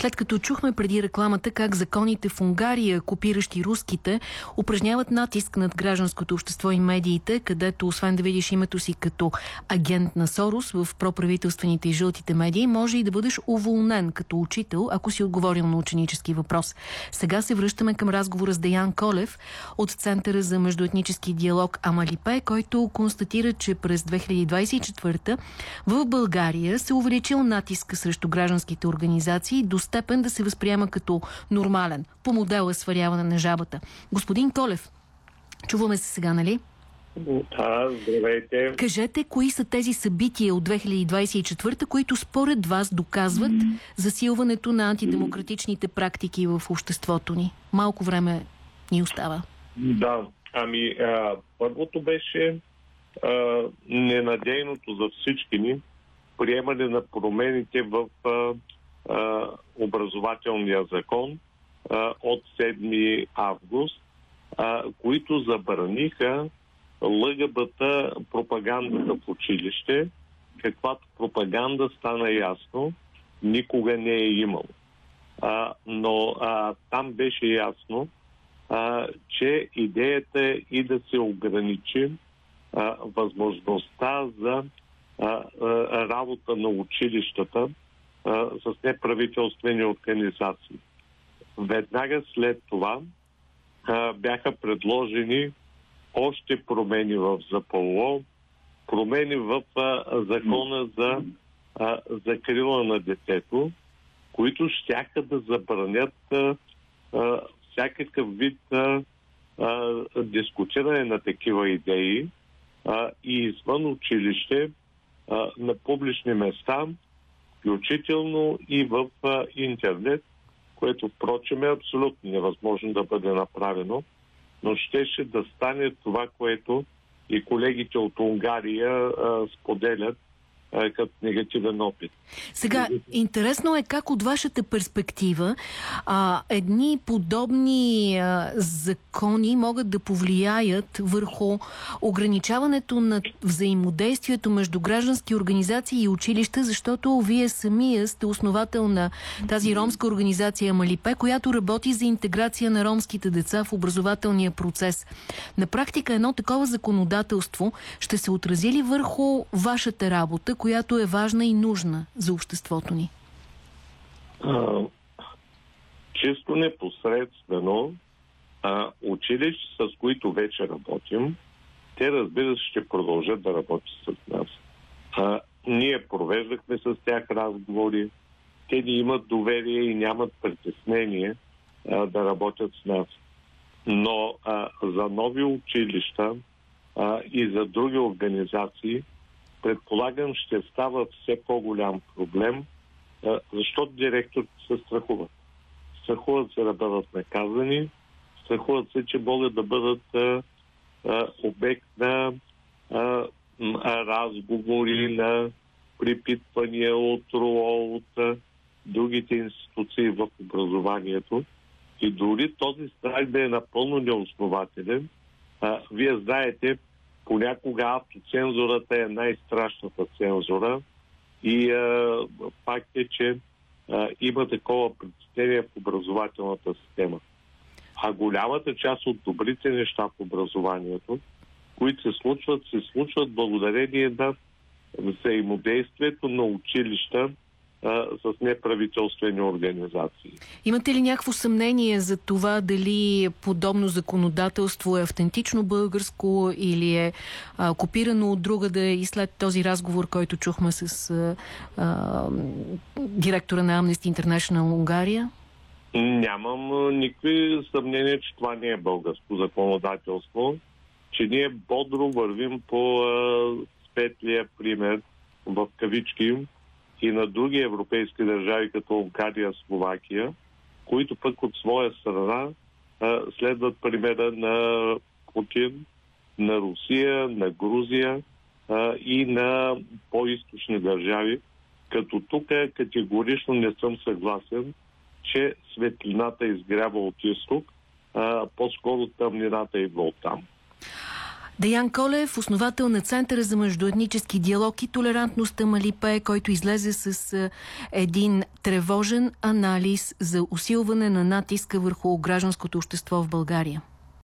След като чухме преди рекламата как законите в Унгария, копиращи руските, упражняват натиск над гражданското общество и медиите, където освен да видиш името си като агент на Сорос в проправителствените и жълтите медии, може и да бъдеш уволнен като учител, ако си отговорил на ученически въпрос. Сега се връщаме към разговора с Деян Колев от Центъра за междуетнически диалог Амалипе, който констатира, че през 2024 в България се увеличил натиска срещу гражданските организации до степен да се възприема като нормален, по модела сваряване на жабата. Господин Колев, чуваме се сега, нали? Да, здравейте. Кажете, кои са тези събития от 2024, които според вас доказват засилването на антидемократичните практики в обществото ни? Малко време ни остава. Да, ами а, първото беше а, ненадейното за всички ни приемане на промените в а, а, образователния закон от 7 август, които забраниха ЛГБТ пропагандата в училище, каквато пропаганда стана ясно, никога не е имало. А, но а, там беше ясно, а, че идеята е и да се ограничи а, възможността за а, а, работа на училищата а, с неправителствени организации. Веднага след това а, бяха предложени още промени в ЗПО, промени в а, закона за а, закрила на детето, които щяха да забранят а, а, всякакъв вид а, а, дискутиране на такива идеи а, и извън училище а, на публични места, включително и в интернет, което впрочем е абсолютно невъзможно да бъде направено но щеше да стане това, което и колегите от Унгария а, споделят като негативен опит. Сега, интересно е как от вашата перспектива а, едни подобни а, закони могат да повлияят върху ограничаването на взаимодействието между граждански организации и училища, защото вие самия сте основател на тази ромска организация Малипе, която работи за интеграция на ромските деца в образователния процес. На практика едно такова законодателство ще се отрази ли върху вашата работа, която е важна и нужна за обществото ни? А, чисто непосредствено а, училища, с които вече работим, те разбира се ще продължат да работят с нас. А, ние провеждахме с тях разговори, те ни имат доверие и нямат притеснение а, да работят с нас. Но а, за нови училища а, и за други организации – предполагам, ще става все по-голям проблем, защото директорите се страхуват. Страхуват се да бъдат наказани, страхуват се, че могат да бъдат обект на разговори, на припитвания от РОО, от другите институции в образованието. И дори този страх да е напълно неоснователен, вие знаете, понякога автоцензурата е най-страшната цензура и а, факт е, че а, има такова предпочтение в образователната система. А голямата част от добрите неща в образованието, които се случват, се случват благодарение на взаимодействието на училища а, с неправителствени организации. Имате ли някакво съмнение за това дали подобно законодателство е автентично българско или е а, копирано от другаде и след този разговор, който чухме с а, а, директора на Amnesty International Унгария? Нямам никакви съмнения, че това не е българско законодателство, че ние бодро вървим по а, светлия пример в кавички и на други европейски държави, като Унгария, Словакия, които пък от своя страна следват примера на Путин, на Русия, на Грузия и на по-источни държави, като тук категорично не съм съгласен, че светлината изгрява от изток, по-скоро тъмнината идва от там. Деян Колев, основател на Центъра за междуетнически диалог и толерантност Малипе, който излезе с един тревожен анализ за усилване на натиска върху гражданското общество в България.